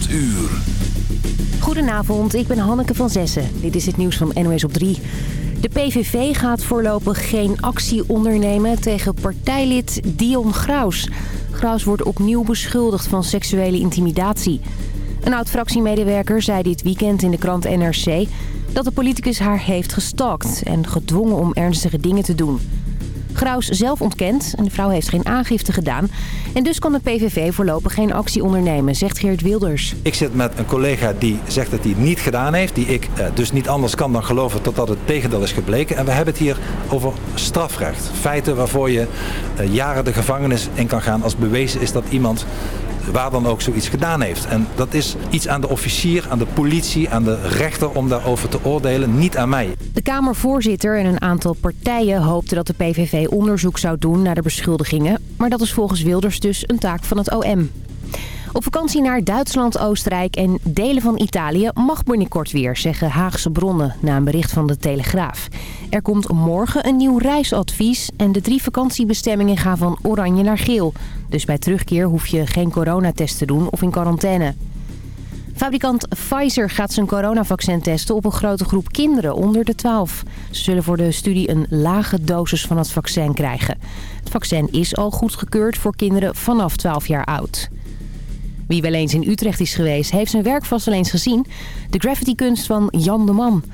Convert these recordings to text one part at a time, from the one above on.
8 uur. Goedenavond, ik ben Hanneke van Zessen. Dit is het nieuws van NOS op 3. De PVV gaat voorlopig geen actie ondernemen tegen partijlid Dion Graus. Graus wordt opnieuw beschuldigd van seksuele intimidatie. Een oud-fractiemedewerker zei dit weekend in de krant NRC... dat de politicus haar heeft gestalkt en gedwongen om ernstige dingen te doen. Graus zelf ontkent en de vrouw heeft geen aangifte gedaan. En dus kan de PVV voorlopig geen actie ondernemen, zegt Geert Wilders. Ik zit met een collega die zegt dat hij het niet gedaan heeft. Die ik eh, dus niet anders kan dan geloven totdat het tegendeel is gebleken. En we hebben het hier over strafrecht. Feiten waarvoor je eh, jaren de gevangenis in kan gaan als bewezen is dat iemand waar dan ook zoiets gedaan heeft. En dat is iets aan de officier, aan de politie, aan de rechter om daarover te oordelen, niet aan mij. De Kamervoorzitter en een aantal partijen hoopten dat de PVV onderzoek zou doen naar de beschuldigingen. Maar dat is volgens Wilders dus een taak van het OM. Op vakantie naar Duitsland, Oostenrijk en delen van Italië mag binnenkort weer, zeggen Haagse bronnen na een bericht van de Telegraaf. Er komt morgen een nieuw reisadvies en de drie vakantiebestemmingen gaan van oranje naar geel. Dus bij terugkeer hoef je geen coronatest te doen of in quarantaine. Fabrikant Pfizer gaat zijn coronavaccin testen op een grote groep kinderen onder de 12. Ze zullen voor de studie een lage dosis van het vaccin krijgen. Het vaccin is al goedgekeurd voor kinderen vanaf 12 jaar oud. Wie wel eens in Utrecht is geweest, heeft zijn werk vast wel eens gezien. De graffiti-kunst van Jan de Man.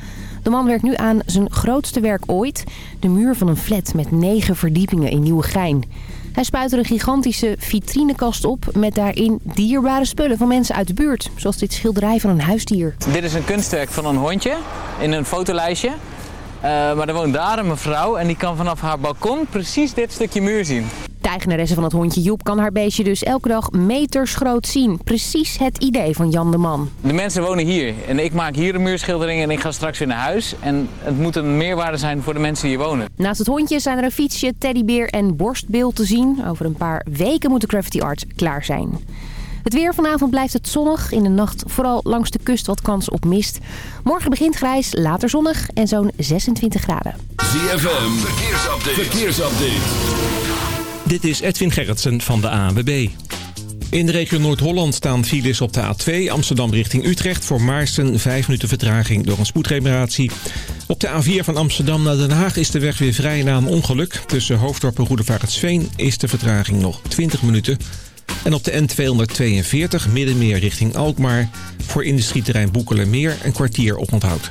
De man werkt nu aan zijn grootste werk ooit. De muur van een flat met negen verdiepingen in Nieuwegein. Hij spuit er een gigantische vitrinekast op met daarin dierbare spullen van mensen uit de buurt. Zoals dit schilderij van een huisdier. Dit is een kunstwerk van een hondje in een fotolijstje. Uh, maar er woont daar een mevrouw en die kan vanaf haar balkon precies dit stukje muur zien. De eigenaresse van het hondje Joep kan haar beestje dus elke dag meters groot zien. Precies het idee van Jan de Man. De mensen wonen hier en ik maak hier een muurschildering en ik ga straks weer naar huis. En het moet een meerwaarde zijn voor de mensen die hier wonen. Naast het hondje zijn er een fietsje, teddybeer en borstbeeld te zien. Over een paar weken moet de Gravity Art klaar zijn. Het weer vanavond blijft het zonnig. In de nacht vooral langs de kust wat kans op mist. Morgen begint grijs, later zonnig en zo'n 26 graden. ZFM, verkeersupdate. verkeersupdate. Dit is Edwin Gerritsen van de ANWB. In de regio Noord-Holland staan files op de A2 Amsterdam richting Utrecht... voor Maarsen 5 minuten vertraging door een spoedreparatie. Op de A4 van Amsterdam naar Den Haag is de weg weer vrij na een ongeluk. Tussen Hoofddorp en Roedevaartsveen is de vertraging nog 20 minuten. En op de N242 Middenmeer richting Alkmaar... voor industrieterrein Boekelermeer een kwartier op onthoud.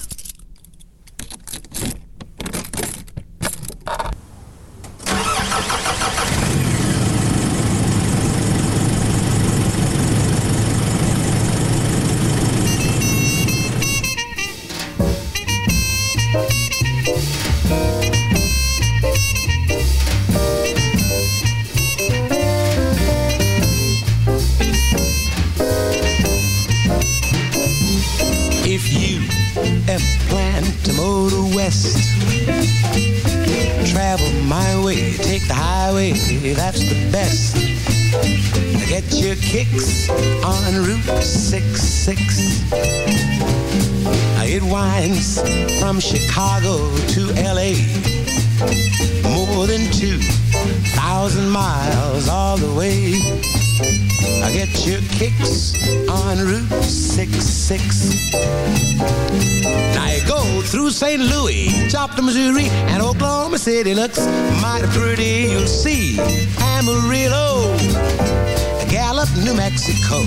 Kicks on Route 66. It winds from Chicago to LA. More than 2,000 miles all the way. I get your kicks on Route 66. Now you go through St. Louis, Joplin, Missouri, and Oklahoma City looks mighty pretty. You'll see Amarillo. New Mexico,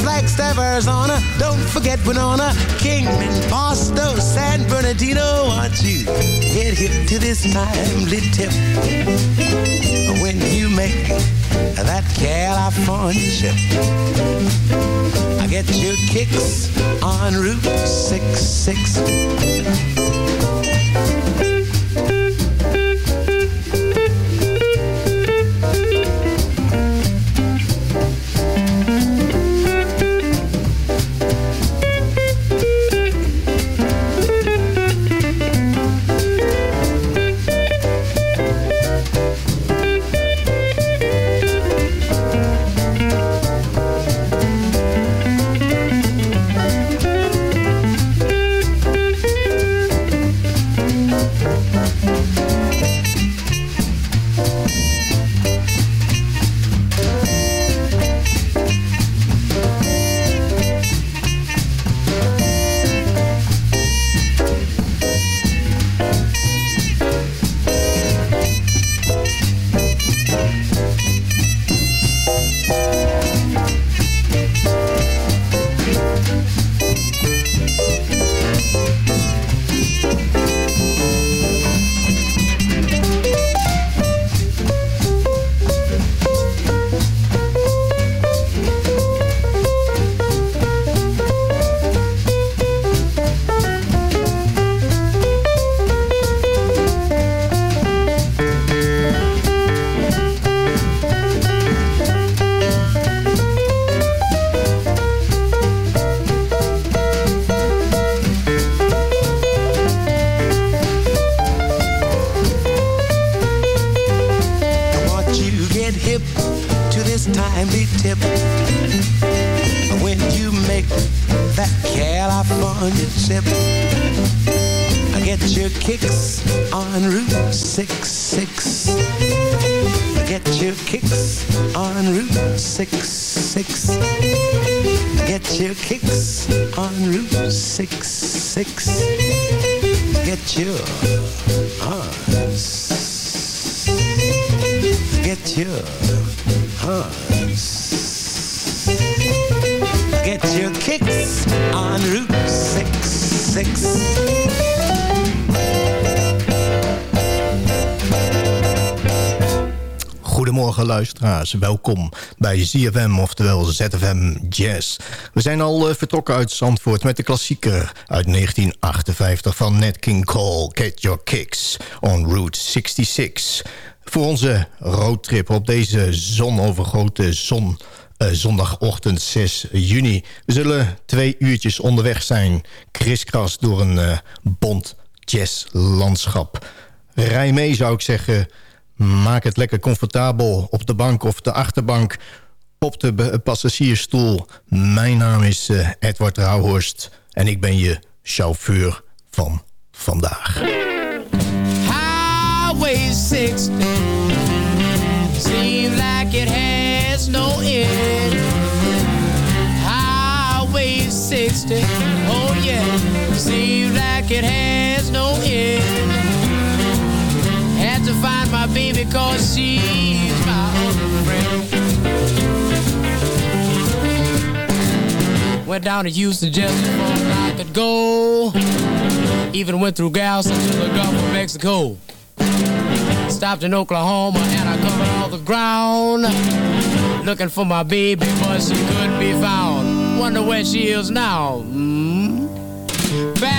Flagstaff, Arizona. Don't forget Winona, Kingman, Boston, San Bernardino. Want you get hip to this timely tip when you make that California trip. I get your kicks on Route 66. Welkom bij ZFM, oftewel ZFM Jazz. We zijn al uh, vertrokken uit Zandvoort met de klassieker uit 1958 van Nat King Cole, Get Your Kicks on Route 66. Voor onze roadtrip op deze zonovergoten zon... Uh, zondagochtend 6 juni. We zullen twee uurtjes onderweg zijn. Kriskras door een uh, bont jazzlandschap. Rij mee zou ik zeggen... Maak het lekker comfortabel op de bank of de achterbank. Op de passagiersstoel. Mijn naam is uh, Edward Rauhorst. En ik ben je chauffeur van vandaag. Highway 60 Seems like it has no end Highway 60 Oh yeah Seems like it has cause she's my only friend. Went down to Houston just before I could go. Even went through to the Gulf of Mexico. Stopped in Oklahoma and I covered all the ground. Looking for my baby, but she couldn't be found. Wonder where she is now. Mm. Back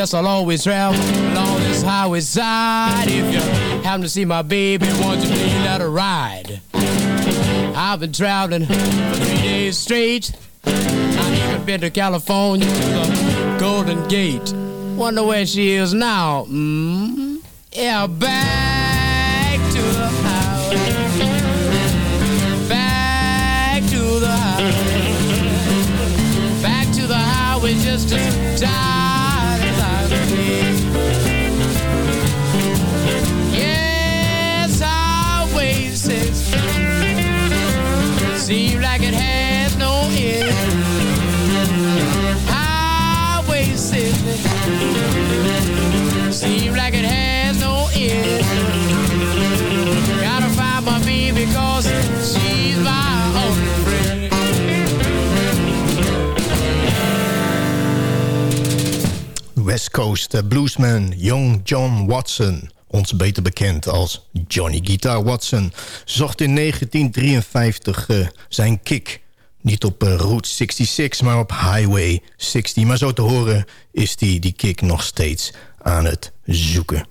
Guess I'll always travel along this highway side. If you happen to see my baby, won't you please let her ride? I've been traveling for three days straight. I've even been to California to the Golden Gate. Wonder where she is now. Mm? Yeah, back Coast eh, bluesman Young John Watson... ons beter bekend als Johnny Guitar Watson... zocht in 1953 uh, zijn kick. Niet op uh, Route 66, maar op Highway 60. Maar zo te horen is die, die kick nog steeds aan het zoeken.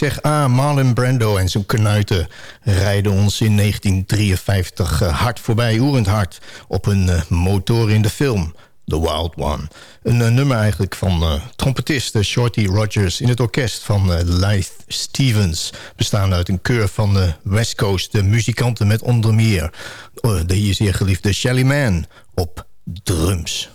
Zeg A, Marlon Brando en zijn knuiten rijden ons in 1953 uh, hard voorbij, oerend hard, op een uh, motor in de film. The Wild One. Een uh, nummer eigenlijk van uh, trompetist Shorty Rogers... in het orkest van uh, Lyth Stevens. Bestaande uit een keur van de West Coast de muzikanten met onder meer... de hier zeer geliefde Shelly Man op drums.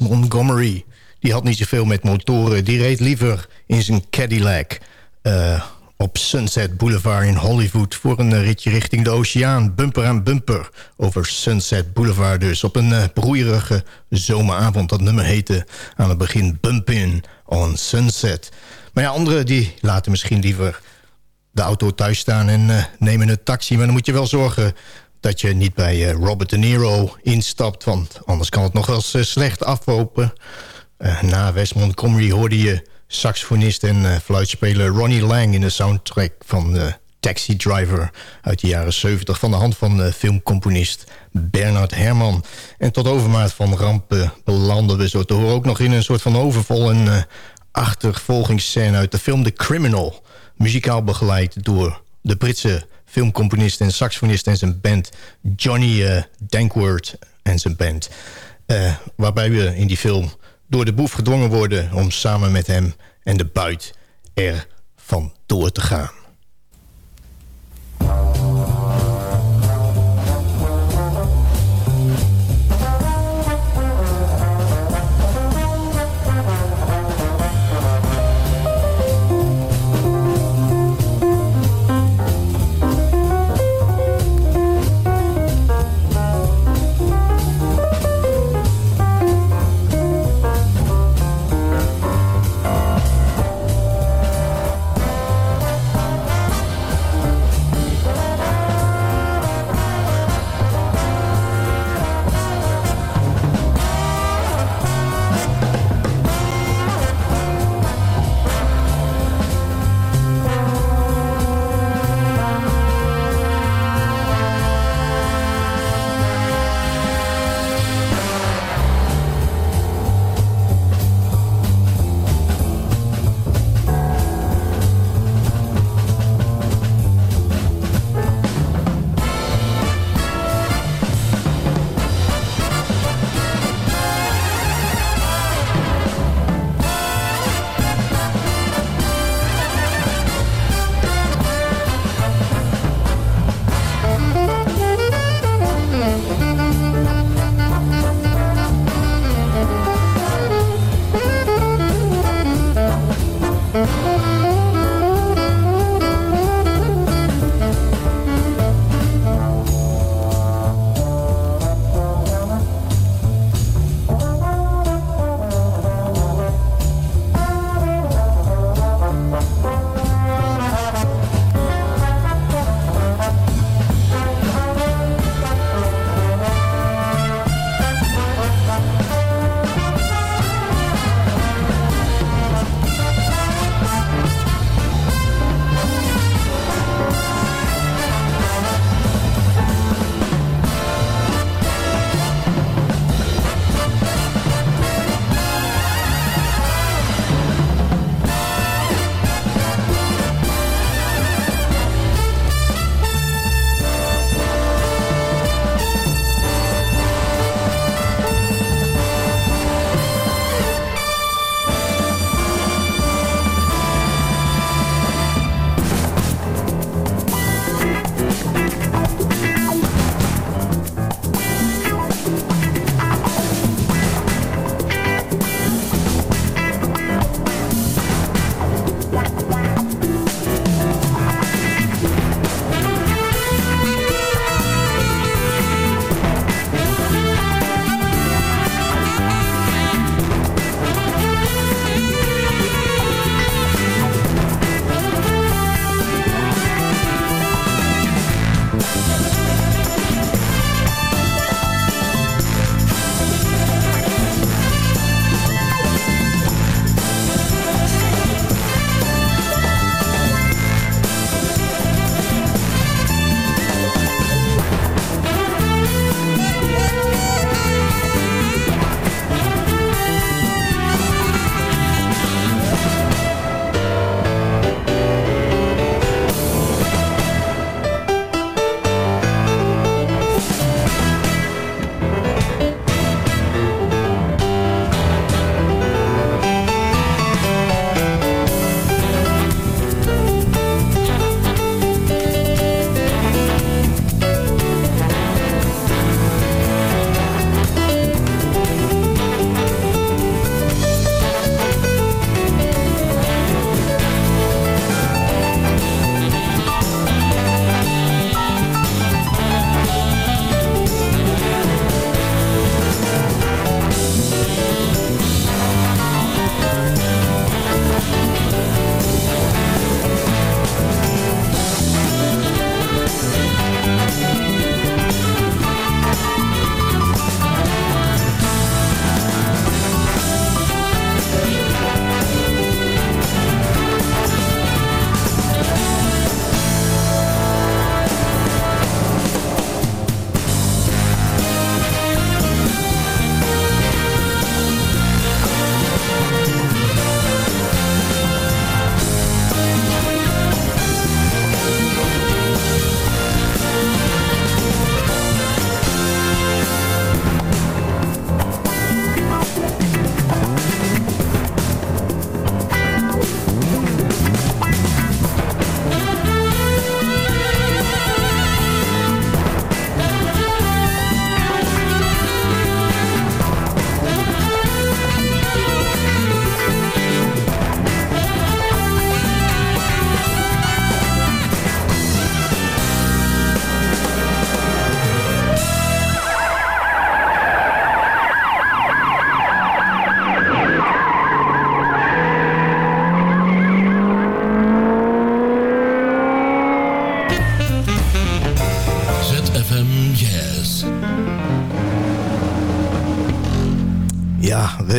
Montgomery. Die had niet zoveel met motoren. Die reed liever in zijn Cadillac... Uh, op Sunset Boulevard in Hollywood... voor een eh, ritje richting de oceaan. Bumper aan bumper over Sunset Boulevard dus. Op een uh, broeierige zomeravond. Dat nummer heette aan het begin Bumpin' on Sunset. Maar ja, anderen die laten misschien liever de auto thuis staan... en nemen een taxi. Maar dan moet je wel zorgen dat je niet bij Robert De Niro instapt... want anders kan het nog wel eens slecht aflopen. na West Montgomery hoorde je saxofonist en fluitspeler Ronnie Lang... in de soundtrack van Taxi Driver uit de jaren 70... van de hand van filmcomponist Bernard Herrmann. En tot overmaat van rampen belanden we zo te horen... ook nog in een soort van overvol en achtervolgingsscène uit de film The Criminal... muzikaal begeleid door de Britse filmcomponist en saxofonist en zijn band... Johnny Dankworth en zijn band... waarbij we in die film door de boef gedwongen worden om samen met hem en de buit er van door te gaan.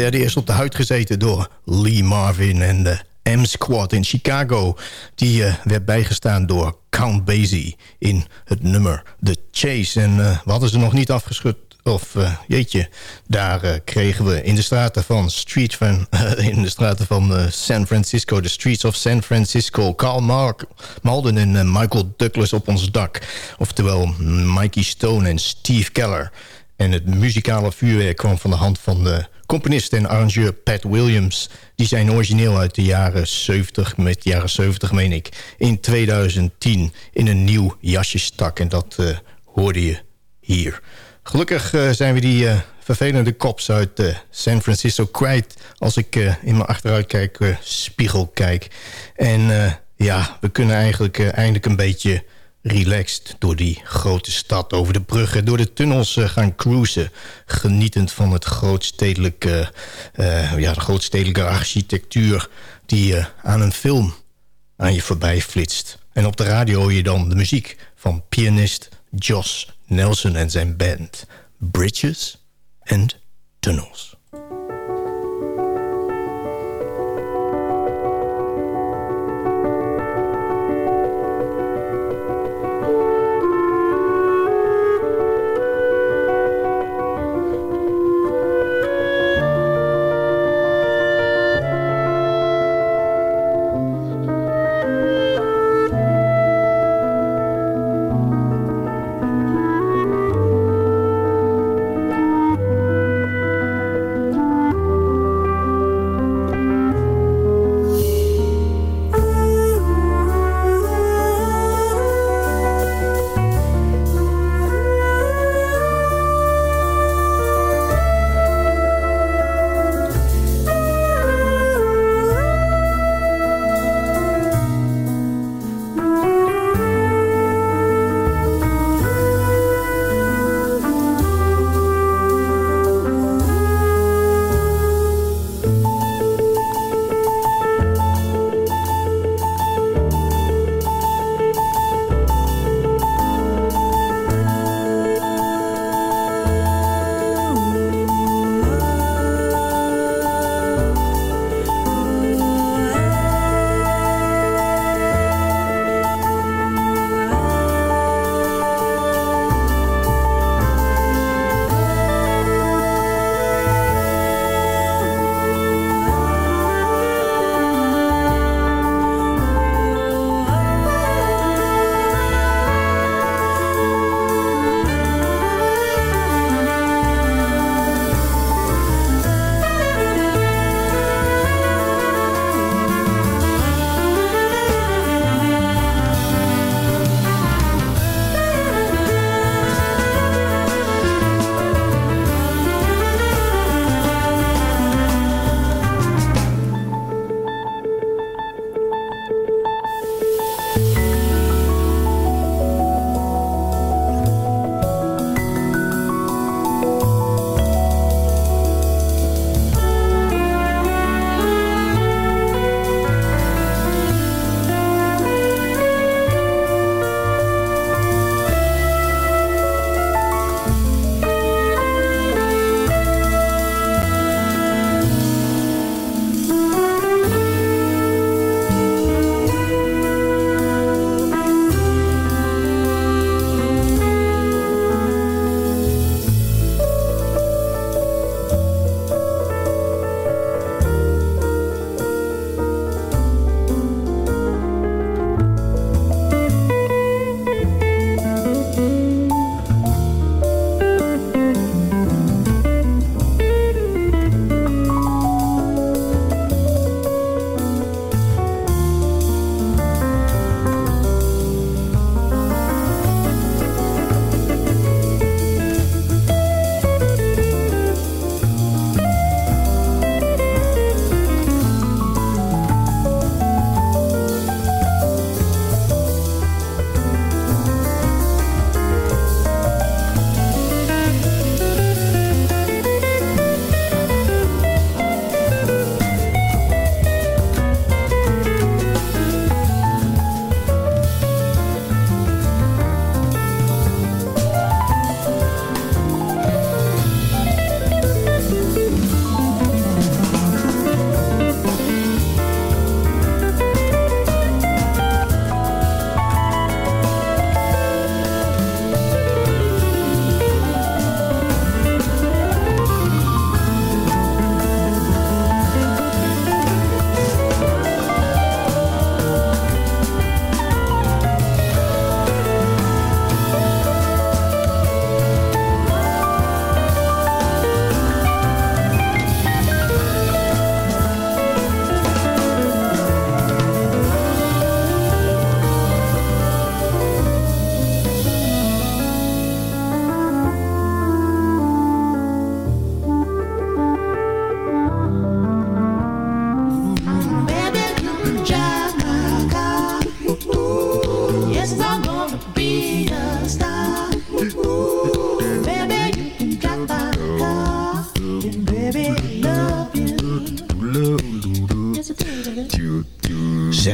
Werden eerst op de huid gezeten door Lee Marvin en de M-Squad in Chicago. Die uh, werd bijgestaan door Count Basie in het nummer The Chase. En uh, we hadden ze nog niet afgeschud. Of uh, jeetje, daar kregen we in de straten van Street van, in de straten van San Francisco, de Streets of San Francisco, Carl Mark, Malden en Michael Douglas op ons dak. Oftewel Mikey Stone en Steve Keller. En het muzikale vuurwerk kwam van de hand van de componist en arrangeur Pat Williams... die zijn origineel uit de jaren 70, met jaren 70 meen ik... in 2010 in een nieuw jasje stak. En dat uh, hoorde je hier. Gelukkig uh, zijn we die uh, vervelende kops uit San Francisco kwijt... als ik in mijn achteruitkijk spiegel kijk. En ja, we kunnen eigenlijk eindelijk een beetje relaxed door die grote stad... over de bruggen, door de tunnels uh, gaan cruisen... genietend van het grootstedelijke, uh, ja, de grootstedelijke architectuur... die uh, aan een film aan je voorbij flitst. En op de radio hoor je dan de muziek van pianist Josh Nelson en zijn band... Bridges and Tunnels.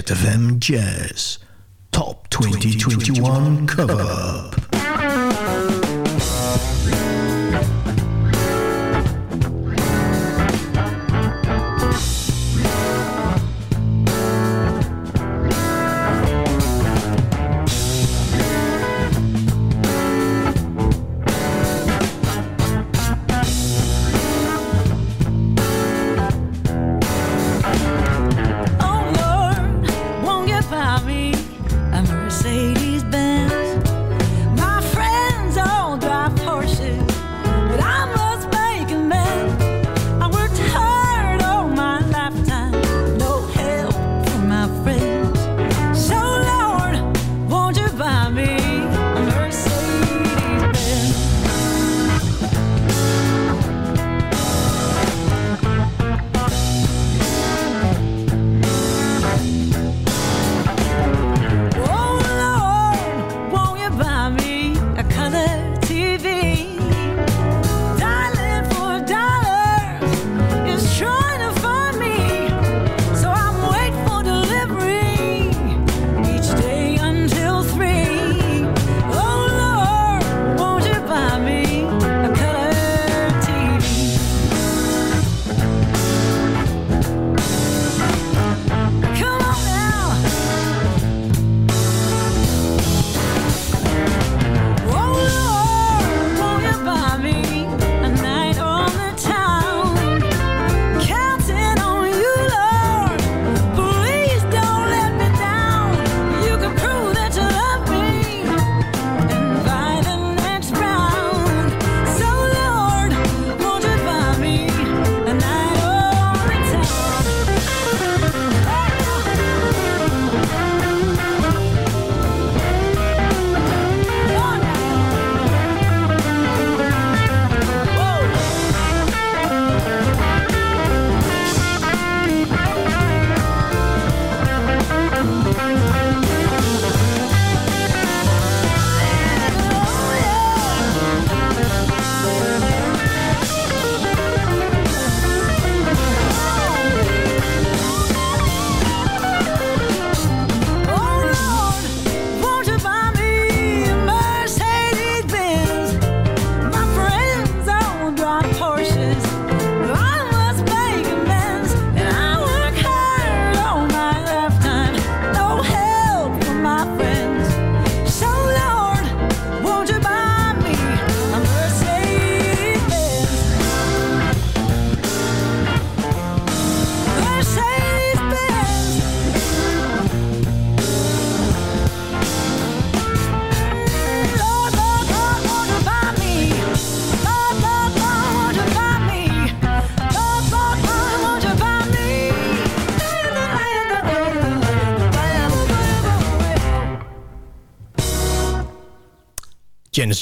FM Jazz.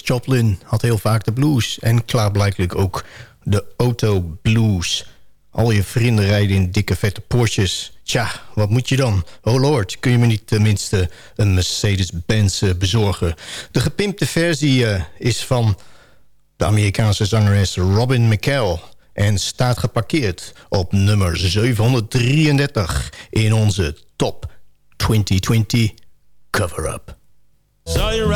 Joplin had heel vaak de blues. En klaarblijkelijk ook de auto blues. Al je vrienden rijden in dikke vette Porsches. Tja, wat moet je dan? Oh lord, kun je me niet tenminste een Mercedes-Benz eh, bezorgen? De gepimpte versie eh, is van de Amerikaanse zangeres Robin McHale. en staat geparkeerd op nummer 733 in onze top 2020 cover-up. So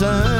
time.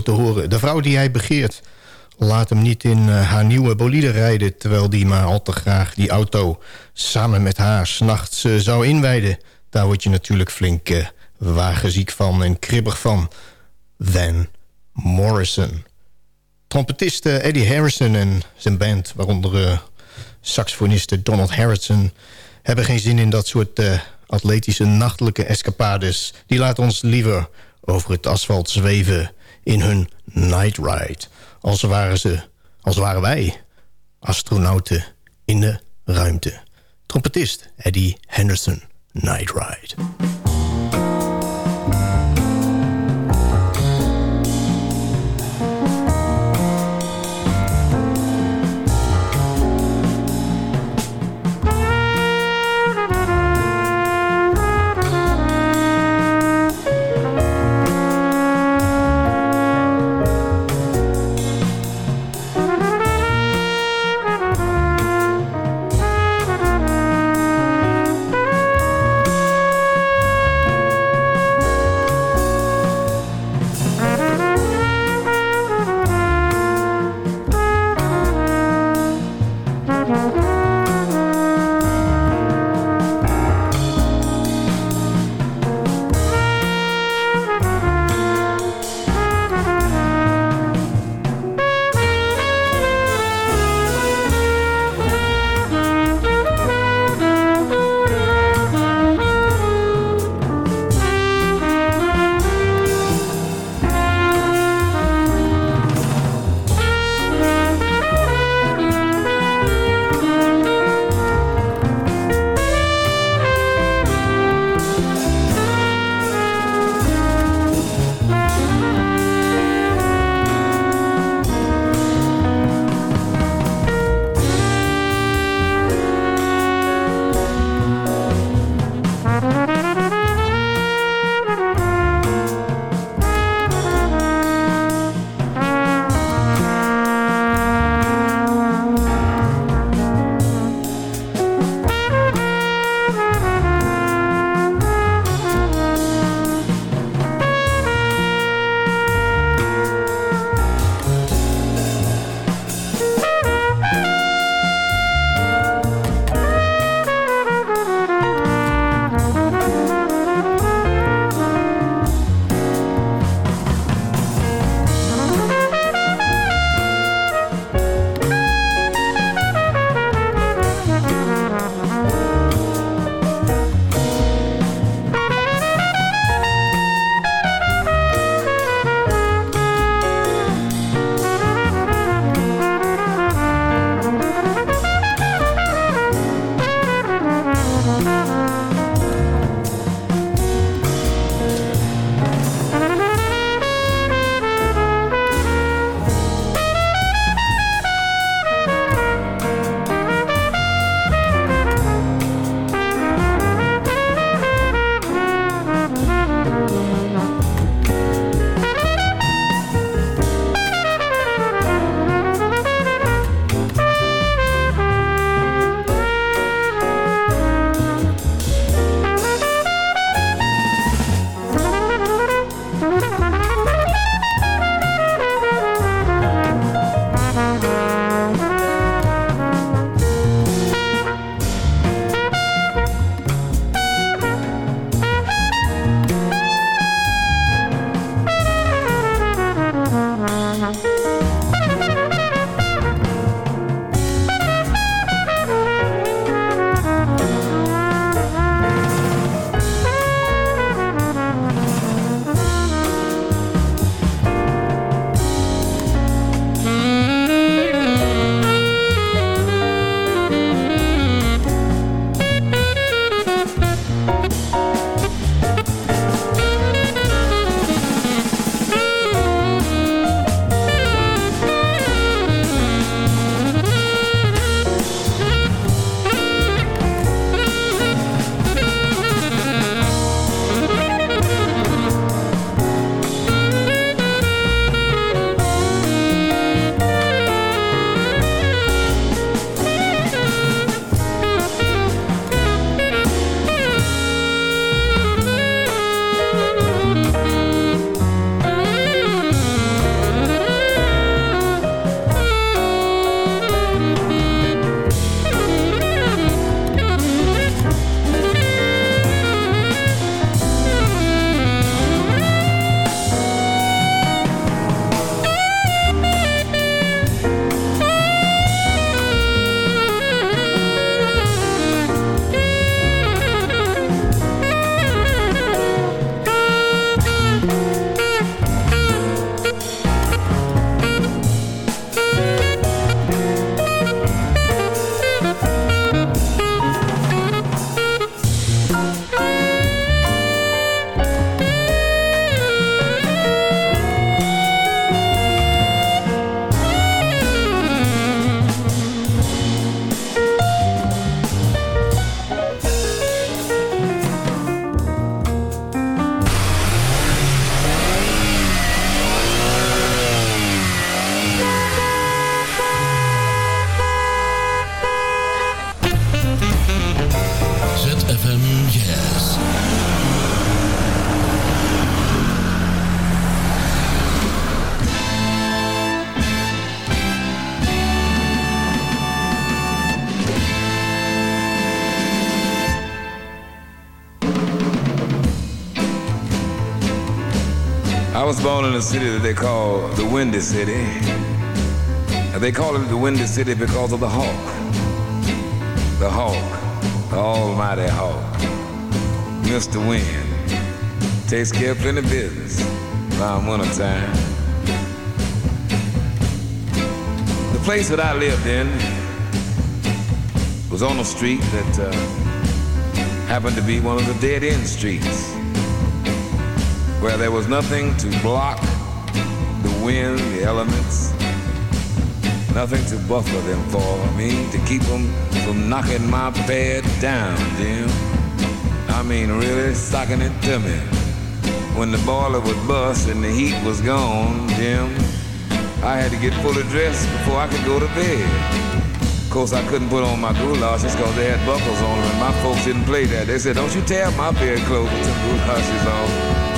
Te horen. De vrouw die hij begeert laat hem niet in eh, haar nieuwe bolide rijden... terwijl die maar al te graag die auto samen met haar s'nachts uh, zou inwijden. Daar word je natuurlijk flink uh, wagenziek van en kribbig van. Van Morrison. Trompetist Eddie Harrison en zijn band... waaronder saxofonist Donald Harrison... hebben geen zin in dat soort atletische nachtelijke escapades. Die laten ons liever over het asfalt zweven in hun night ride. Als waren, ze, als waren wij astronauten in de ruimte. Trompetist Eddie Henderson, Night Ride. Born in a city that they call the Windy City. And they call it the Windy City because of the hawk. The hawk, the almighty hawk. Mr. Wind takes care of plenty business around winter time. The place that I lived in was on a street that uh, happened to be one of the dead end streets where there was nothing to block the wind, the elements, nothing to buffer them for. I mean, to keep them from knocking my bed down, Jim. I mean, really stocking it to me. When the boiler would bust and the heat was gone, Jim, I had to get fully dressed before I could go to bed. Of course, I couldn't put on my goulashes because they had buckles on them, and my folks didn't play that. They said, don't you tear my bedclothes with some goulashes on.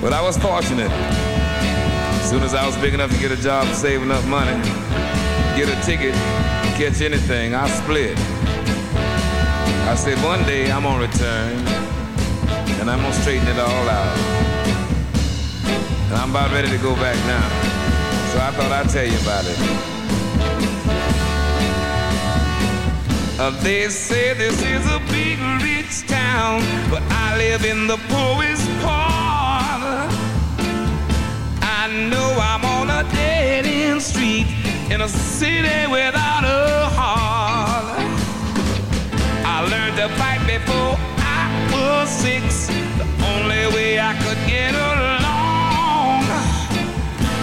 But I was fortunate. As soon as I was big enough to get a job and save enough money, get a ticket, catch anything, I split. I said, one day I'm gonna return, and I'm gonna straighten it all out. And I'm about ready to go back now. So I thought I'd tell you about it. Uh, they say this is a big rich town, but I live in the poorest part. I'm on a dead end street in a city without a heart. I learned to fight before I was six, the only way I could get along.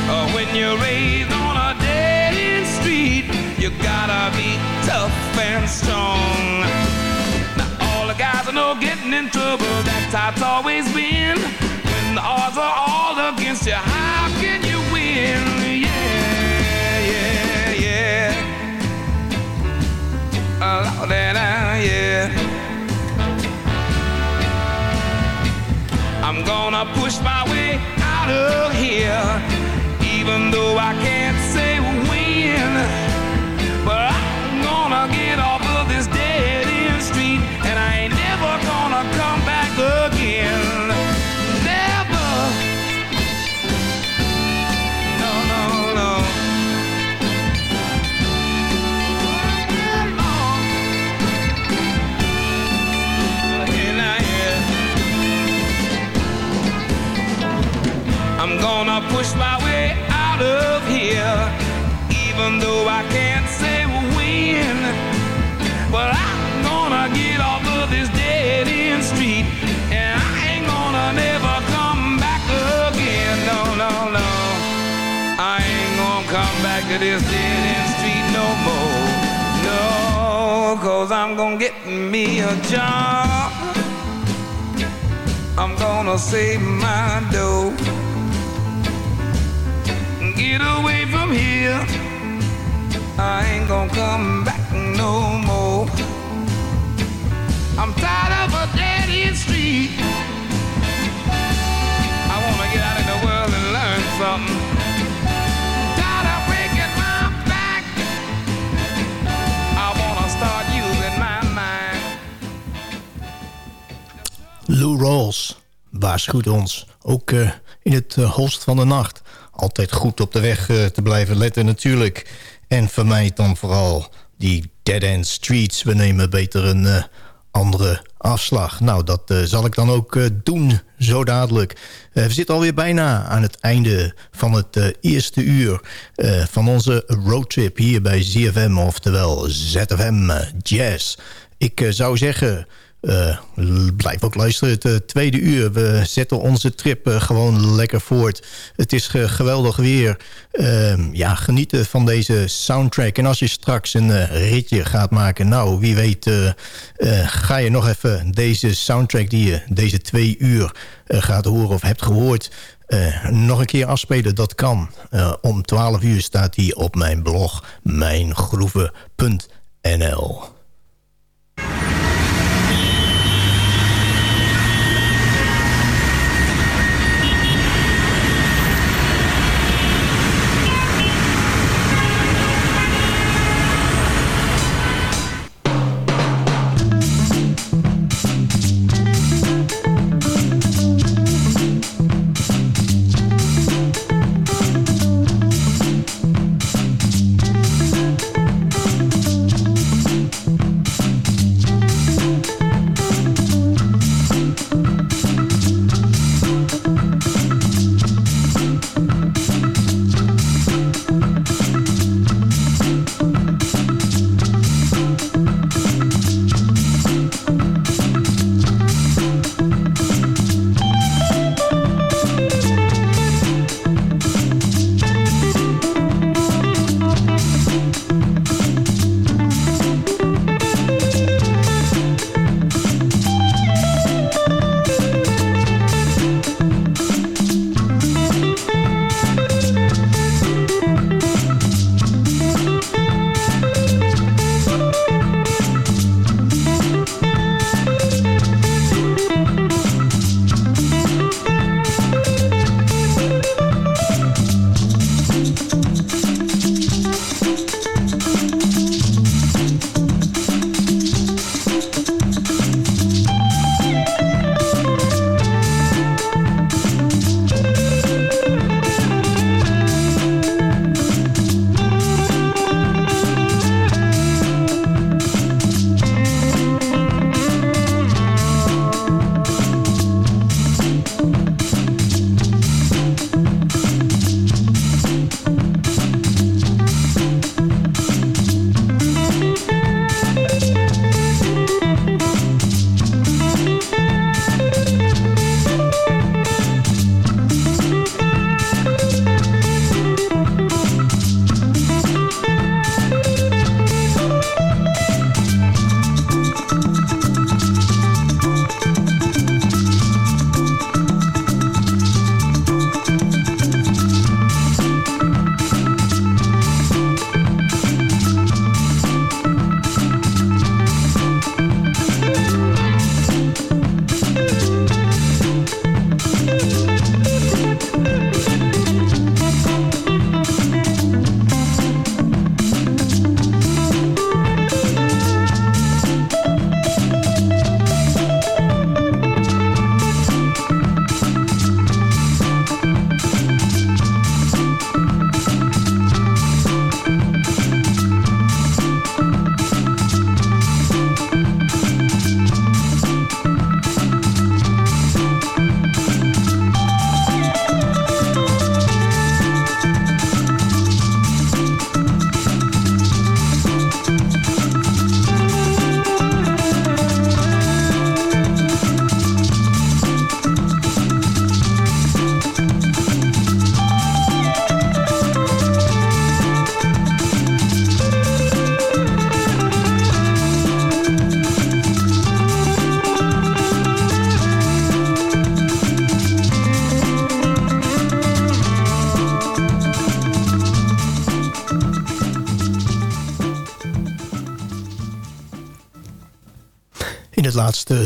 Uh, when you're raised on a dead end street, you gotta be tough and strong. Now all the guys I know getting in trouble, that's how it's always been. When the odds are all against you, how And I, yeah. I'm gonna push my way out of here, even though I can't this dead end street no more. No, cause I'm gonna get me a job. I'm gonna save my dough. Get away from here. I ain't gonna come back no more. I'm tired of a dead end street. I wanna get out in the world and learn something. Lou Rawls waarschuwt ons, ook eh, in het eh, holst van de nacht. Altijd goed op de weg eh, te blijven letten natuurlijk. En vermijd dan vooral die dead-end streets. We nemen beter een andere afslag. Nou, dat zal ik dan ook doen, zo dadelijk. We zitten alweer bijna aan het einde van het eerste uur... van onze roadtrip hier bij ZFM, oftewel ZFM Jazz. Ik zou zeggen... Eh, blijf ook luisteren, het eh, tweede uur. We zetten onze trip eh, gewoon lekker voort. Het is ge- geweldig weer. Ehm, ja, genieten van deze soundtrack. En als je straks een ritje gaat maken... nou, wie weet ga je nog even deze soundtrack... die je deze twee uur gaat horen of hebt gehoord... eh, nog een keer afspelen, dat kan. Om 12 uur staat die op mijn blog mijngroeven.nl.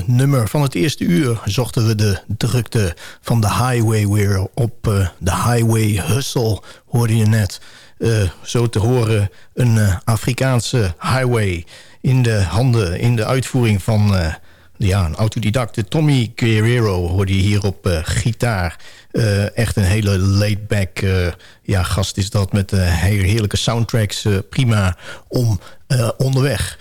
nummer van het eerste uur zochten we de drukte van de highway weer op. eh, de highway hustle hoorde je net. Eh, zo te horen een eh, Afrikaanse highway in de handen, in de uitvoering van ja, een autodidacte. Tommy Guerrero hoorde je hier op eh, gitaar. Eh, echt een hele laid-back eh, ja, gast is dat met heerlijke soundtracks. prima om onderweg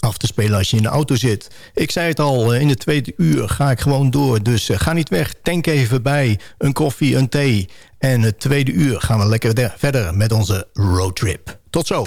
af te spelen als je in de auto zit. Ik zei het al, in de tweede uur ga ik gewoon door. Dus ga niet weg, tank even bij. Een koffie, een thee. En het tweede uur gaan we lekker de- verder met onze roadtrip. Tot zo.